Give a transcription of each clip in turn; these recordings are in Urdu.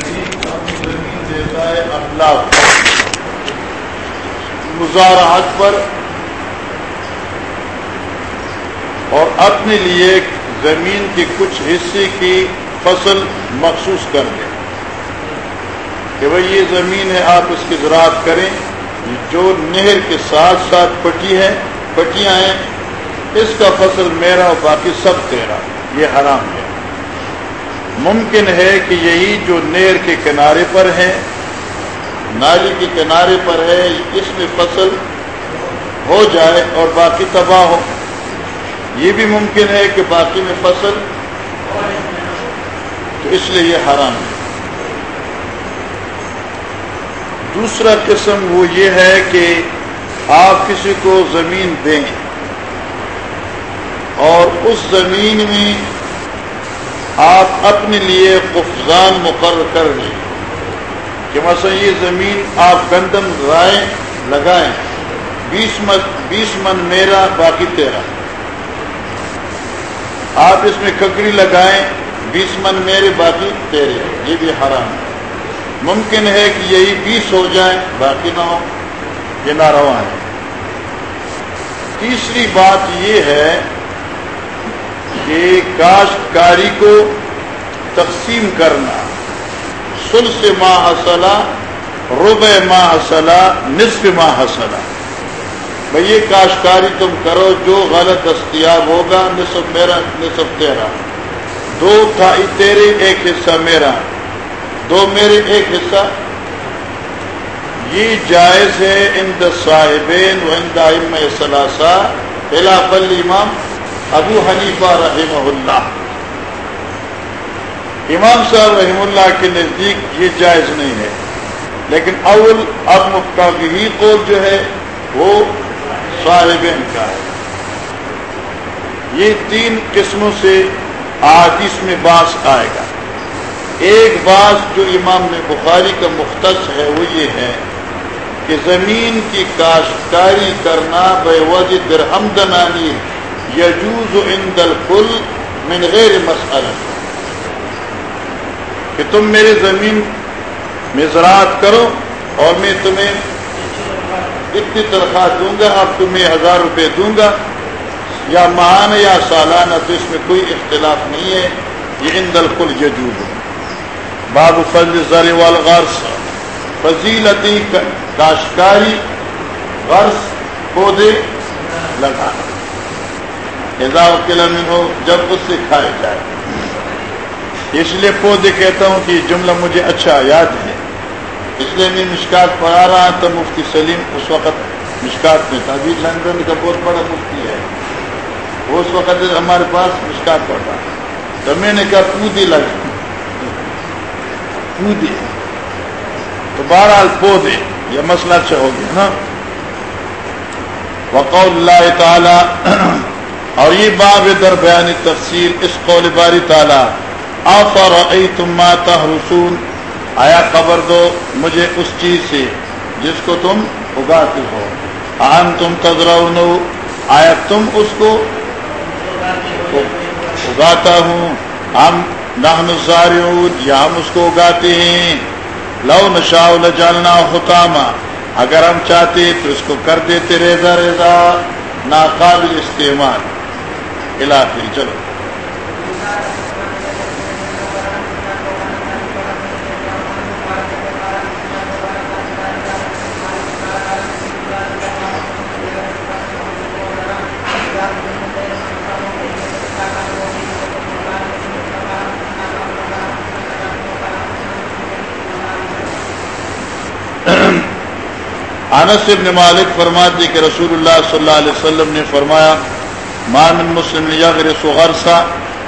زمین دیتا ہے اخلاق پر اور اپنے لیے زمین کے کچھ حصے کی فصل مخصوص کر دیں کہ بھائی یہ زمین ہے، آپ اس کی زراعت کریں۔ جو نہر کے ساتھ ساتھ پٹی ہے پٹیاں ہیں، اس کا فصل میرا اور باقی سب تیرا۔ یہ حرام ہے۔ ممکن ہے کہ یہی جو نہر کے کنارے پر ہے، نالی کے کنارے پر ہے، اس میں فصل ہو جائے اور باقی تباہ ہو۔ یہ بھی ممکن ہے کہ باقی میں فصل تو اس لیے یہ حرام ہے۔ دوسرا قسم وہ یہ ہے کہ آپ کسی کو زمین دیں اور اس زمین میں آپ اپنے لیے قفضان مقرر کر لیں کہ مثلا یہ زمین آپ گندم رائے لگائیں، بیس من بیس من میرا، باقی تیرا۔ آپ اس میں ککڑی لگائیں، بیس من میرے، باقی تیرے۔ یہ بھی حرام۔ ہے ممکن ہے کہ یہی بیس ہو جائے باقی نہ ہو یہ ناروا ہے۔ تیسری بات یہ ہے کہ کاشتکاری کو تقسیم کرنا۔ سل سے ماں حسلہ رب ماں حسلہ نصف ماں حسلہ بھائی یہ کاشتکاری تم کرو، جو غلط دستیاب ہوگا، نصف میرا، نصف تیرا۔ دو تھا تیرے ایک حصہ میرا۔ دو میرے ایک حصہ۔ یہ جائز ہے ان صاحبین و ان دائم ثلاثہ خلاف امام ابو حنیفہ رحمہ اللہ امام صاحب رحم اللہ کے نزدیک یہ جائز نہیں ہے۔ لیکن اول اب کا بھی قول جو ہے، وہ صاحبین کا ہے۔ یہ تین قسموں سے آج اس میں باس آئے گا۔ ایک بات جو امام بخاری کا مختص ہے، وہ یہ ہے کہ زمین کی کاشتکاری کرنا بے وجہ درہم دنانی یجوز عند الکل من غیر مسئلہ۔ کہ تم میرے زمین میں زراعت کرو اور میں تمہیں اتنی تنخواہ دوں گا، اب تمہیں ہزار روپے دوں گا۔ یا ماہانہ یا سالانہ تو اس میں کوئی اختلاف نہیں ہے۔ یہ عند الکل یجوز ہے۔ باب فضل زر والغرس۔ فضیلتی کاشکاری غرس پودے لگانا۔ قلعہ ہو جب اس سے کھائے جائے۔ اس لیے پودے کہتا ہوں کہ جملہ مجھے اچھا یاد ہے۔ اس لیے میں مشکات پڑھا رہا تو مفتی سلیم اس وقت مشکات میں تھا۔ ابھی لندن کا بہت بڑا مفتی ہے۔ وہ اس وقت ہمارے پاس مشکات پڑھ رہا تو میں نے کہا پودے لگا پودے۔ تو بہرحال پودے، یہ مسئلہ اچھا ہو گیا، نا؟ وقول اللہ تعالی اور یہ باب در بیان تفصیل اس قول باری تعالیٰ آفر تم ماتا رسون آیا خبر دو مجھے اس چیز سے جس کو تم اگاتے ہو۔ اہم تم تذرا آیا تم اس کو اگاتا ہوں ہم نحن زارعون یا ہم اس کو اگاتے ہیں۔ لو نشاء لجعلنا حطاما۔ اگر ہم چاہتے تو اس کو کر دیتے ریزا ریزا ناقابل استعمال۔ علاقے چلو. انس ابن مالک فرماتے کہ رسول اللہ صلی اللہ علیہ وسلم نے فرمایا مان مسلم یغر سغرسا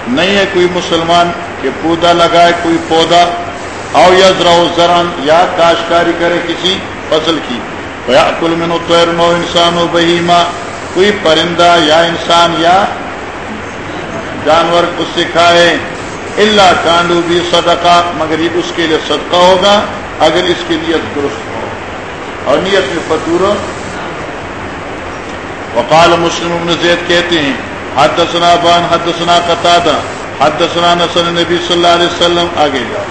نہیں ہے کوئی مسلمان کہ پودا لگائے، کوئی پودا، او یزرا زران یا کاشکاری کرے کسی فصل کی۔ کل من طیر نو انسان و بہیما، کوئی پرندہ یا انسان یا جانور اس سے کھائے۔ اللہ کانڈو بھی صدقہ، مگر یہ اس کے لیے صدقہ ہوگا، اگر اس کے لیے درست ہو۔ اور نیت میں فطور وقال مسلم بن زید کہتے ہیں، حدثنا بان، حدثنا قطادہ، حدثنا نسل نبی صلی اللہ علیہ وسلم، آگے جاؤ۔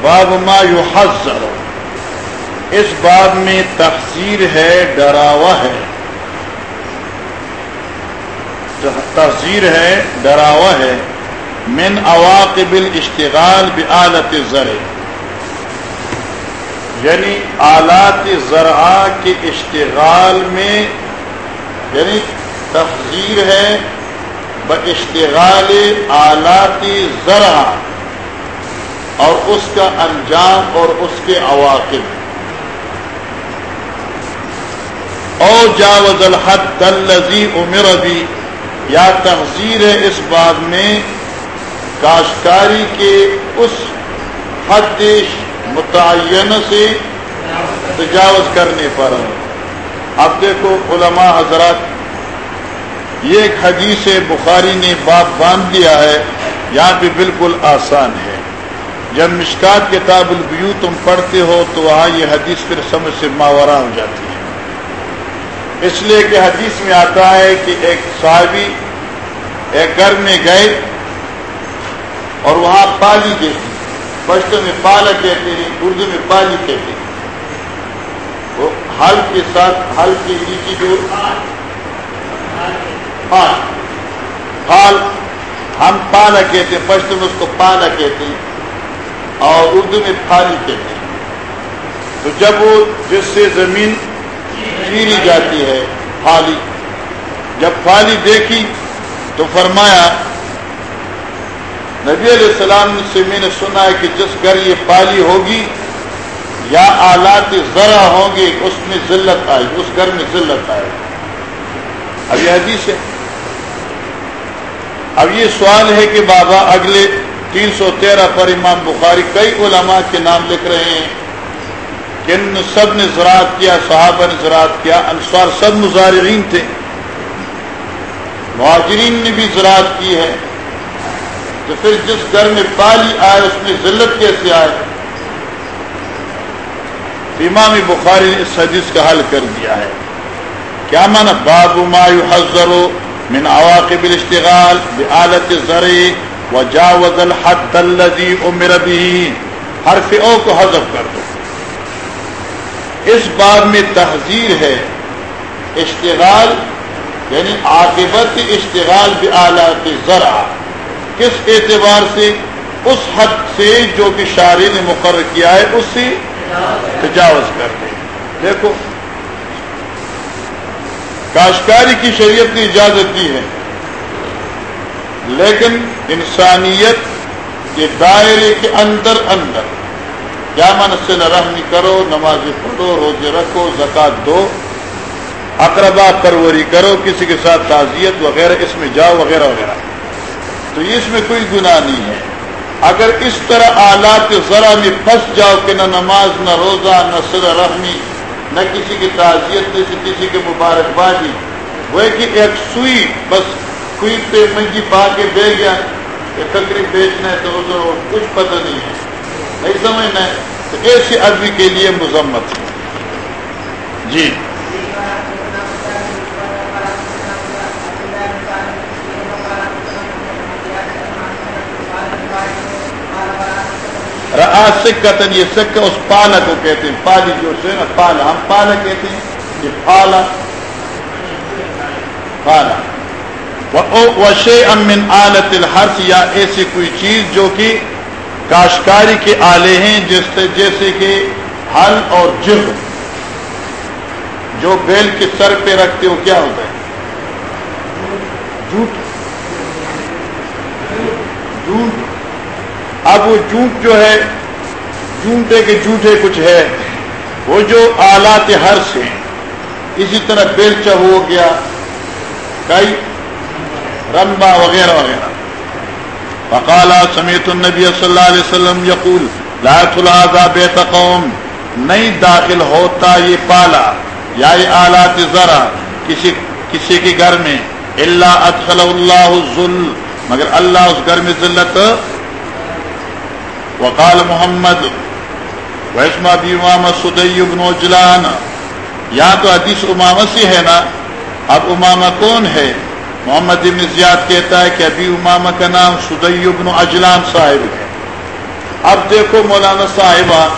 باب ما یحذر۔ اس باب میں تفسیر ہے ڈراوا ہے۔ تفسیر ہے ڈراوا ہے۔ من عواقب الاشتغال بعالت الزرع۔ یعنی آلات زرعہ کے اشتغال میں یعنی تفضیر ہے بشتغال آلات زرع اور اس کا انجام اور اس کے عواقب۔ او جاوز الحد الذي امر بھی یا تحذیر ہے اس بات میں کاشکاری کے اس حد متعین سے تجاوز کرنے پر اب دیکھو علماء حضرات، یہ ایک حدیث بخاری نے باپ باندھ دیا ہے، یہاں پہ بالکل آسان ہے۔ جب مشکات کتاب البیو تم پڑھتے ہو تو وہاں یہ حدیث پھر سمجھ سے ماورا ہو جاتی ہے۔ اس لیے کہ حدیث میں آتا ہے کہ ایک صحابی ایک گھر میں گئے اور وہاں پالی دیکھی۔ پشتوں میں پالا کہتے ہیں، اردو میں پالی کہتے ہیں۔ وہ ہل کے ساتھ، ہل کے نیچے جو پال ہم پالا کہتے ہیں پشتوں میں اس کو پالا کہتے ہیں اور اردو میں پھالی کہتے ہیں۔ تو جب وہ جس سے زمین چیری جاتی ہے، پھالی، جب پھالی دیکھی تو فرمایا نبی علیہ السلام سے میں نے سنا ہے کہ جس گھر یہ پالی ہوگی یا آلات ذرا ہوں گے، اس میں ذلت آئے، اس گھر میں ذلت آئے۔ اب یہ حدیث ہے۔ اب یہ سوال ہے کہ بابا اگلے تین سو تیرہ پر امام بخاری کئی علماء کے نام لکھ رہے ہیں کہ ان سب نے زراعت کیا، صحابہ نے زراعت کیا، انصار سب مظاہرین تھے۔ مہاجرین نے بھی زراعت کی ہے۔ تو پھر جس گھر میں پالی آئے، اس میں ذلت کیسے آئے؟ امام بخاری نے اس حدیث کا حل کر دیا ہے۔ کیا مانا؟ باب ما يحذر من عواقب الاشتغال بآلت الزرع وجاوز الحد الذي امر به۔ حرف او کو حذف کر دو۔ اس باب میں تحذیر ہے اشتغال یعنی عاقبت اشتغال بآلات الزرع۔ کس اعتبار سے اس حد سے جو کہ شاعری نے مقرر کیا ہے، اس سے تجاوز کر دے۔ دیکھو کاشکاری کی شریعت نے اجازت دی ہے، لیکن انسانیت کے دائرے کے اندر اندر، کیا من سے رحمی کرو نماز پڑھو، روزے رکھو، زکات دو، اقربا پروری کرو، کسی کے ساتھ تعزیت وغیرہ، اس میں جاؤ وغیرہ وغیرہ۔ تو اس میں کوئی گناہ نہیں ہے۔ اگر اس طرح آلات ذرا میں پھنس جاؤ کہ نہ نماز، نہ روزہ، نہ سر رحمی، نہ کسی کی تعزیت، نہ کسی کی مبارکبادی وہ کہ ایک سوئی، بس کوئی پہ منجی پا کے دے گیا، کہ تقریب بیچنا ہے تو کچھ پتہ نہیں ہے۔ نہیں سمجھنا ہے۔ تو ایسے آدمی کے لیے مذمت۔ جی۔ سکتن، یہ سکہ اس پالا کو کہتے ہیں، پالی جو سے نا پالا ہم پالا کہتے ہیں، یہ پالا پالا وشے امن آلت الحرس یا ایسی کوئی چیز جو کہ کاشکاری کے آلے ہیں، جس جیسے کہ ہل اور جب جو بیل کے سر پہ رکھتے ہو، کیا ہوتا ہے؟ جھوٹ۔ جھوٹ۔ اب وہ جھوٹ جو ہے، جھوٹے کے جھوٹے کچھ ہے۔ وہ جو آلات ہر سے اسی طرح بیلچا ہو گیا کئی رمبا وغیرہ وغیرہ۔ فقالا سمیت النبی صلی اللہ علیہ وسلم یقول، لا تلازا بیت قوم۔ نہیں داخل ہوتا یہ پالا، یا یہ آلات ذرا کسی کسی کے گھر میں۔ اللہ ادخل اللہ ذل مگر اللہ اس گھر میں ذلت وقال محمد ویسما بھی امام سدئی ابن اجلان۔ یا تو حدیث امامہ سے ہے نا؟ اب امامہ کون ہے؟ محمد ابن زیاد کہتا ہے کہ ابھی امامہ کا نام سدئی ابن اجلان صاحب ہے۔ اب دیکھو مولانا صاحبہ،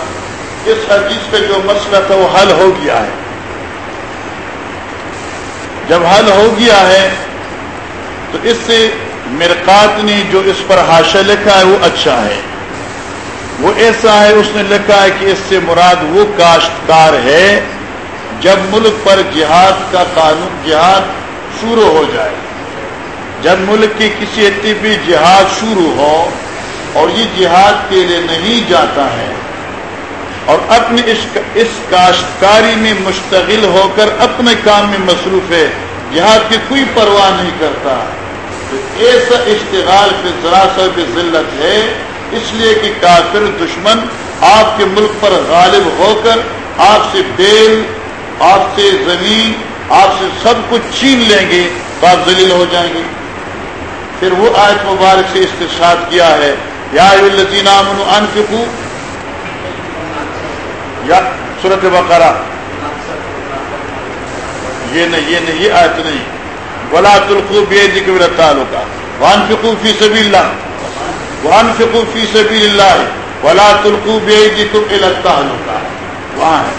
اس حدیث کا جو مسئلہ تھا وہ حل ہو گیا ہے۔ جب حل ہو گیا ہے، تو اس سے مرکات نے جو اس پر حاشا لکھا ہے وہ اچھا ہے۔ وہ ایسا ہے، اس نے لکھا ہے کہ اس سے مراد وہ کاشتکار ہے، جب ملک پر جہاد کا قانون، جہاد شروع ہو جائے۔ جب ملک کی کسی طبی جہاد شروع ہو اور یہ جہاد کے لیے نہیں جاتا ہے اور اپنی اس کاشتکاری میں مشتغل ہو کر اپنے کام میں مصروف ہے، جہاد کی کوئی پرواہ نہیں کرتا۔ تو ایسا اشتغال پہ ذرا سا بھی ذلت ہے اس لیے کہ کافر دشمن آپ کے ملک پر غالب ہو کر آپ سے بیل، آپ سے زمین، آپ سے سب کچھ چھین لیں گے تو آپ ذلیل ہو جائیں گے۔ پھر وہ آیت مبارک سے استشاد کیا ہے۔ یا انفقو یا صورت بقرہ یہ نہیں یہ نہیں، یہ آیت نہیں۔ بلا تلقو بے ذکر تعلق وان فکو فی سبھی اللہ وان فکو فی سبھی اللہ ولا تلقو بے ذکر تعلق وہاں ہے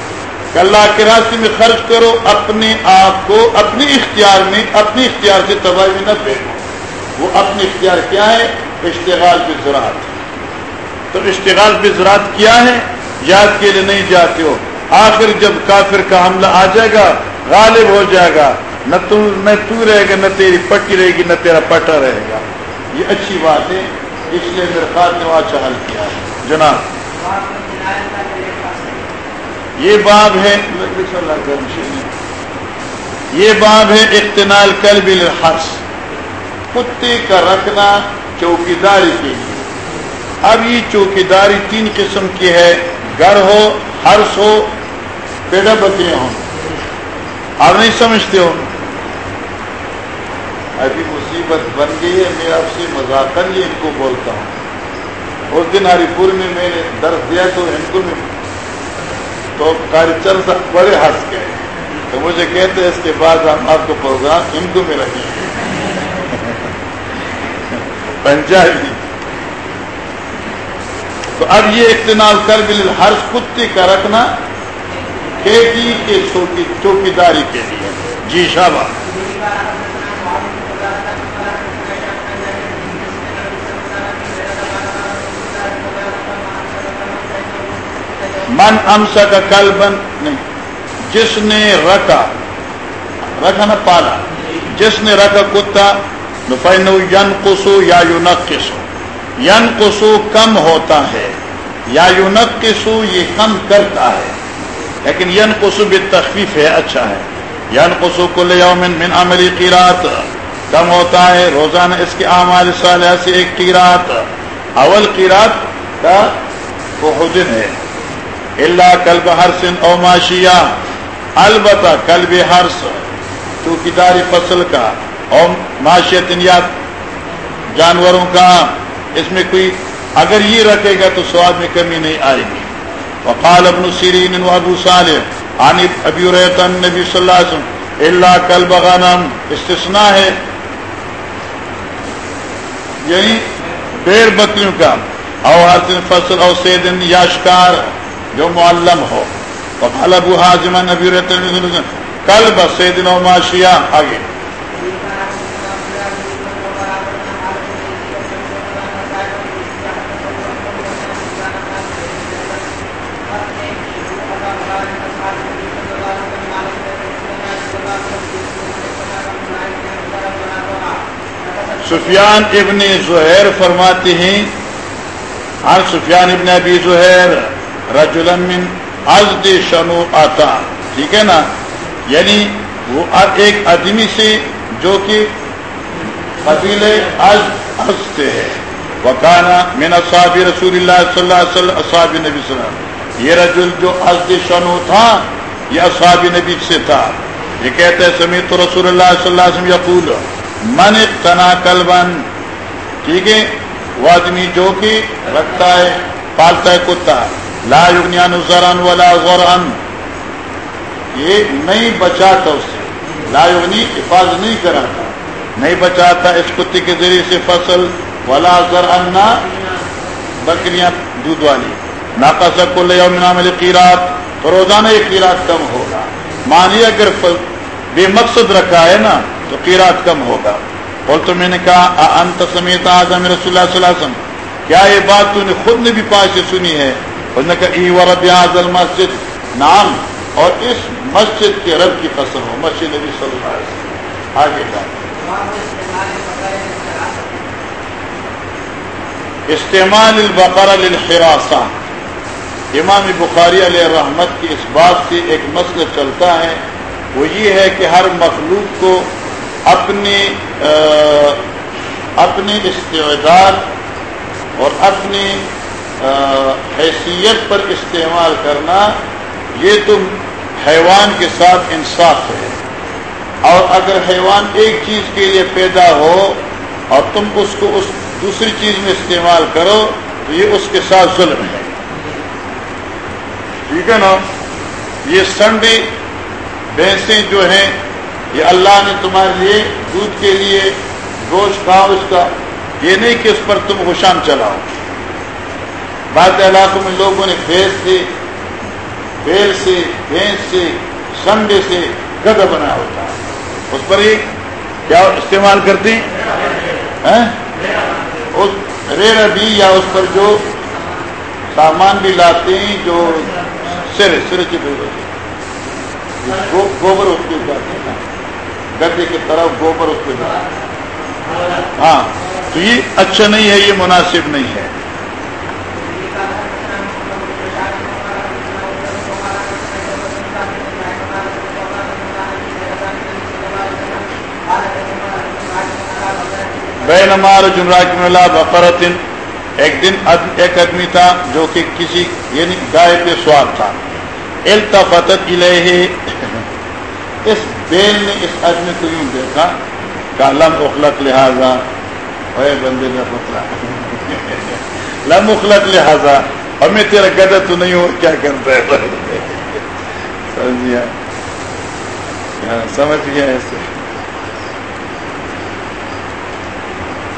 کہ اللہ کے راستے میں خرچ کرو، اپنے آپ کو، اپنی اختیار میں، اپنی اختیار سے تباہی میں نہ پھینکو وہ اپنی اختیار کیا ہے؟ اشتغال پہ زراعت۔ تو اشتغال پہ زراعت کیا ہے؟ یاد کے لیے نہیں جاتے ہو۔ آخر جب کافر کا حملہ آ جائے گا، غالب ہو جائے گا۔ نہ تو نہ تو رہے گا، نہ تیری پٹی رہے گی، نہ تیرا پٹا رہے گا۔ یہ اچھی بات ہے۔ اس لیے میرے نے وہاں حل کیا۔ ہے جناب، یہ باب ہے، یہ باب ہے اقتنال کل بل کتے کا رکھنا چوکی داری کے لیے۔ اب یہ چوکی داری تین قسم کی ہے، گھر ہو ہرس ہو پیڑا بکریاں ہوں۔ آپ نہیں سمجھتے ہو؟ ابھی مصیبت بن گئی ہے، میں آپ سے مذاکر ہی ان کو بولتا ہوں۔ اس دن ہری پور میں میں نے درد دیا تو ان کو میں تو چل سب بڑے ہنس گئے۔ تو مجھے کہتے ہیں، اس کے بعد ہم آپ کو پروگرام ہندو میں رکھیں گے۔ پنجابی۔ تو اب یہ اقتناب کر بل ہر کتے کا رکھنا کھیتی کے چوکی داری کے لیے۔ جی شابہ من امسا کا کل بن نہیں، جس نے رکھا رکھا نا پالا، جس نے رکھا کتا نفین ین کسو یا یونک کسو ین کسو کم ہوتا ہے، یا یونک کسو یہ کم کرتا ہے، لیکن ین کسو بھی تخفیف ہے اچھا ہے۔ ین کسو کو لے من من عملی قیرات، کم ہوتا ہے، روزانہ اس کے اعمال صالحہ سے ایک قیرات۔ اول قیرات کا وہ ہے۔ اللہ کلب ہرسن او ماشیا البتہ کلب ہرس تو کتاری فصل کا، او معاشیت یا جانوروں کا، اس میں کوئی اگر یہ رکھے گا تو سواد میں کمی نہیں آئے گی۔ وقال ابن سیرین و ابو صالح، عن ابی ریتن نبی صلی اللہ علیہ وسلم اللہ کلب غنم، استثناء ہے۔ یعنی بیر بکریوں کا، او ہر فصل، او سیدن یا شکار جو معلم ہو۔ وقال ابو حازم نبی رہتے کل بس دنوں معاشیا آگے۔ سفیان ابن زہیر فرماتے ہیں۔ ہر سفیان ابن ابی زہیر۔ رجلم من ازد شنو آتا۔ ٹھیک ہے نا؟ یعنی وہ ایک آدمی سے جو کہ قبیل از از سے ہے۔ وکانا من اصحاب رسول اللہ صلی اللہ علیہ وسلم، اصحاب نبی صلی اللہ علیہ وسلم۔ یہ رجل جو ازد شنو تھا، یہ اصحاب نبی سے تھا۔ یہ کہتے ہیں، سمیت رسول اللہ صلی اللہ علیہ وسلم یقول، من اقتنا کلبن ٹھیک ہے؟ وہ آدمی جو کہ رکھتا ہے، پالتا ہے کتا۔ لا یغنیان زران ولا غران یہ نہیں بچاتا اس سے. لا یغنی حفاظ نہیں کراتا. نہیں بچاتا اس کتے کے ذریعے سے فصل، ولا زران بکریاں دودھ والی. ناکا سب کو لے عمل قیرات. تو روزانہ یہ قیرات کم ہوگا. مانیے اگر بے مقصد رکھا ہے نا، تو قیرات کم ہوگا. اور تو میں نے کہا انت سمیت آزم رسول اللہ صلی اللہ علیہ وسلم؟ کیا یہ بات تو نے خود نے بھی پاس سے سنی ہے؟ اس ای ورب مسجد نام اور اس مسجد کے رب کی قسم ہو، مسجد نبی صلی اللہ علیہ وسلم۔ آگے کا استعمال البقر للحراسہ۔ امام بخاری علیہ رحمت کی اس بات سے ایک مسئلہ چلتا ہے۔ وہ یہ ہے کہ ہر مخلوق کو اپنی اپنی استعداد اور اپنی حیثیت پر استعمال کرنا یہ تو حیوان کے ساتھ انصاف ہے۔ اور اگر حیوان ایک چیز کے لیے پیدا ہو اور تم اس کو اس دوسری چیز میں استعمال کرو تو یہ اس کے ساتھ ظلم ہے۔ ٹھیک ہے نا؟ یہ سنڈے بھینسیں جو ہیں، یہ اللہ نے تمہارے لیے دودھ کے لیے گوشت کھاؤ اس کا، یہ نہیں کہ اس پر تم غشان چلاؤ۔ بعض علاقوں میں لوگوں نے بھیس سے بیل سے، بھینس سے، سنڈے سے گد بنا ہوتا ہے۔ اس پر یہ کیا استعمال کرتے ہیں؟ ہاں؟ ریڑ بھی یا اس پر جو سامان بھی لاتے ہیں، جو سر سر کے گوبر اس کے گدے کی طرف گوبر اس کے ہاں تو یہ اچھا نہیں ہے، یہ مناسب نہیں ہے۔ بے نمار جمرہ کی ملا بقرتن ایک دن ایک آدمی تھا جو کہ کسی یعنی گائے پہ سوار تھا۔ التفتت الیہ۔ اس بیل نے اس آدمی کو یوں دیکھا کہ لم اخلق لہذا۔ اے بندے نے پتلا لم اخلق لہذا۔ اور میں تیرا گدا تو نہیں ہو، کیا کرتا ہے؟ سمجھ ہاں، سمجھ گیا، ایسے۔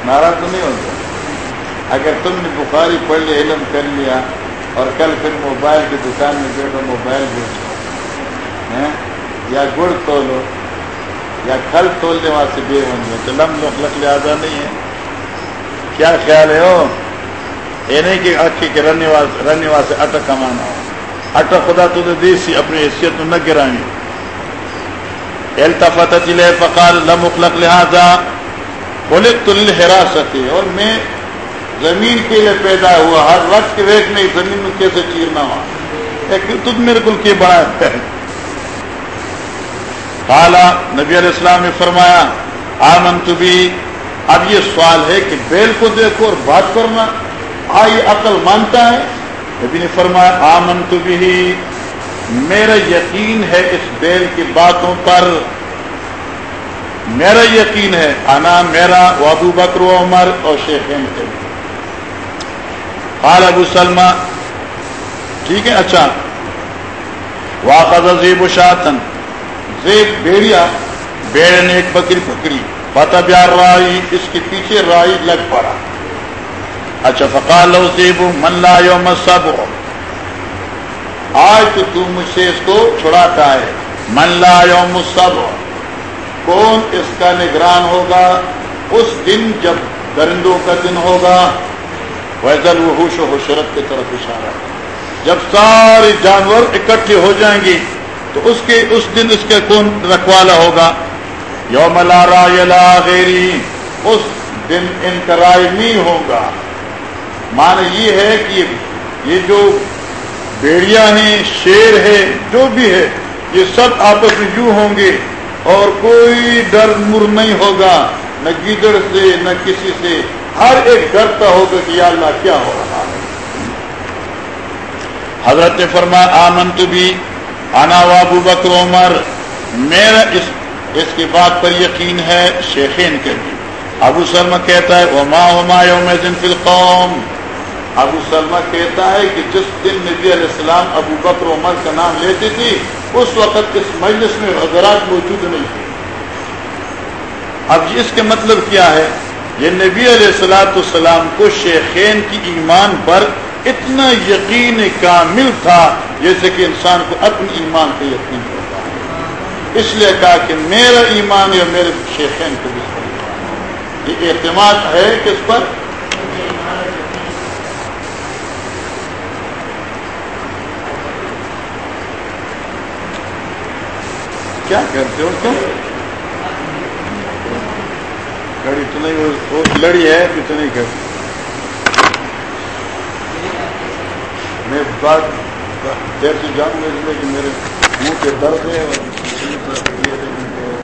ناراض تو نہیں ہوتا۔ اگر تم نے بخاری پڑھ لیا، علم کر لیا اور کل پھر موبائل کی دکان میں بیٹھو موبائل بیچو یا گڑ تولو، یا کھل تولنے واسطے بے ہوں گے تو لم لوگ لکھ لہٰذا نہیں ہے۔ کیا خیال ہے ہو؟ یہ نہیں کہ اچھی کے رننے واسطے رننے واسطے اٹک کمانا ہو۔ اٹک خدا تو دیسی اپنی حیثیت میں نہ گرائیں التفت چلے فقال لم اخلق لہذا۔ بولے تل حراست اور میں زمین کے لیے پیدا ہوا، ہر وقت کے ویٹ نہیں زمین میں کیسے چیرنا ہوا؟ تجھ میرے کو کی بڑا ہے۔ کالا نبی علیہ السلام نے فرمایا آمن تو بھی اب یہ سوال ہے کہ بیل کو دیکھو اور بات کرنا، آئی عقل مانتا ہے؟ نبی نے فرمایا آمن تو بھی میرا یقین ہے اس بیل کی باتوں پر میرا یقین ہے، انا میرا ابو بکر و عمر اور شیخین کے۔ قال ابو سلمہ، ٹھیک ہے اچھا۔ واقع زیب و شاطن زیب بیڑیا، بیڑ نے ایک بکری پکڑی۔ پتہ پیار رائی اس کے پیچھے رائی لگ پڑا۔ اچھا فقال لو زیب، من لا یوم سب آج تو تو مجھ سے اس کو چھڑاتا ہے۔ من لا یوم سب کون اس کا نگران ہوگا؟ اس دن جب درندوں کا دن ہوگا ویزل وحوش و حشرت کی طرف اشارہ جب سارے جانور اکٹھے ہو جائیں گے، تو اس کے، اس دن اس کے کون رکھوالا ہوگا؟ یوم لا لا غیری۔ اس دن ان کا رائے نہیں ہوگا۔ معنی یہ ہے کہ یہ جو بیڑیا ہیں، شیر ہے، جو بھی ہے، یہ سب آپس میں یوں ہوں گے۔ اور کوئی ڈر مر نہیں ہوگا، نہ گیدڑ سے، نہ کسی سے۔ ہر ایک ڈرتا ہوگا کہ یا اللہ کیا ہو رہا ہے۔ حضرت فرما آمن تو بھی آنا وابو بکر عمر، میرا اس اس کی بات پر یقین ہے شیخین کے بھی ابو سلمہ کہتا ہے، وما وما یوم فی القوم۔ ابو سلمہ کہتا ہے کہ جس دن نبی علیہ السلام ابو بکر عمر کا نام لیتی تھی اس وقت اس مجلس میں حضرات موجود نہیں تھے۔ اب جی اس کے مطلب کیا ہے؟ یہ نبی علیہ السلاۃ السلام کو شیخین کی ایمان پر اتنا یقین کامل تھا جیسے کہ انسان کو اپنے ایمان کا یقین ہوتا ہے۔ اس لیے کہا کہ میرا ایمان یا میرے شیخین کو بھی۔ یہ اعتماد ہے کس پر؟ کیا کرتے ہو تم گاڑی تو نہیں لڑی ہے تو تو نہیں کرتی؟ میں بات دیر سے جان گا اس لیے کہ میرے منہ کے درد ہے اور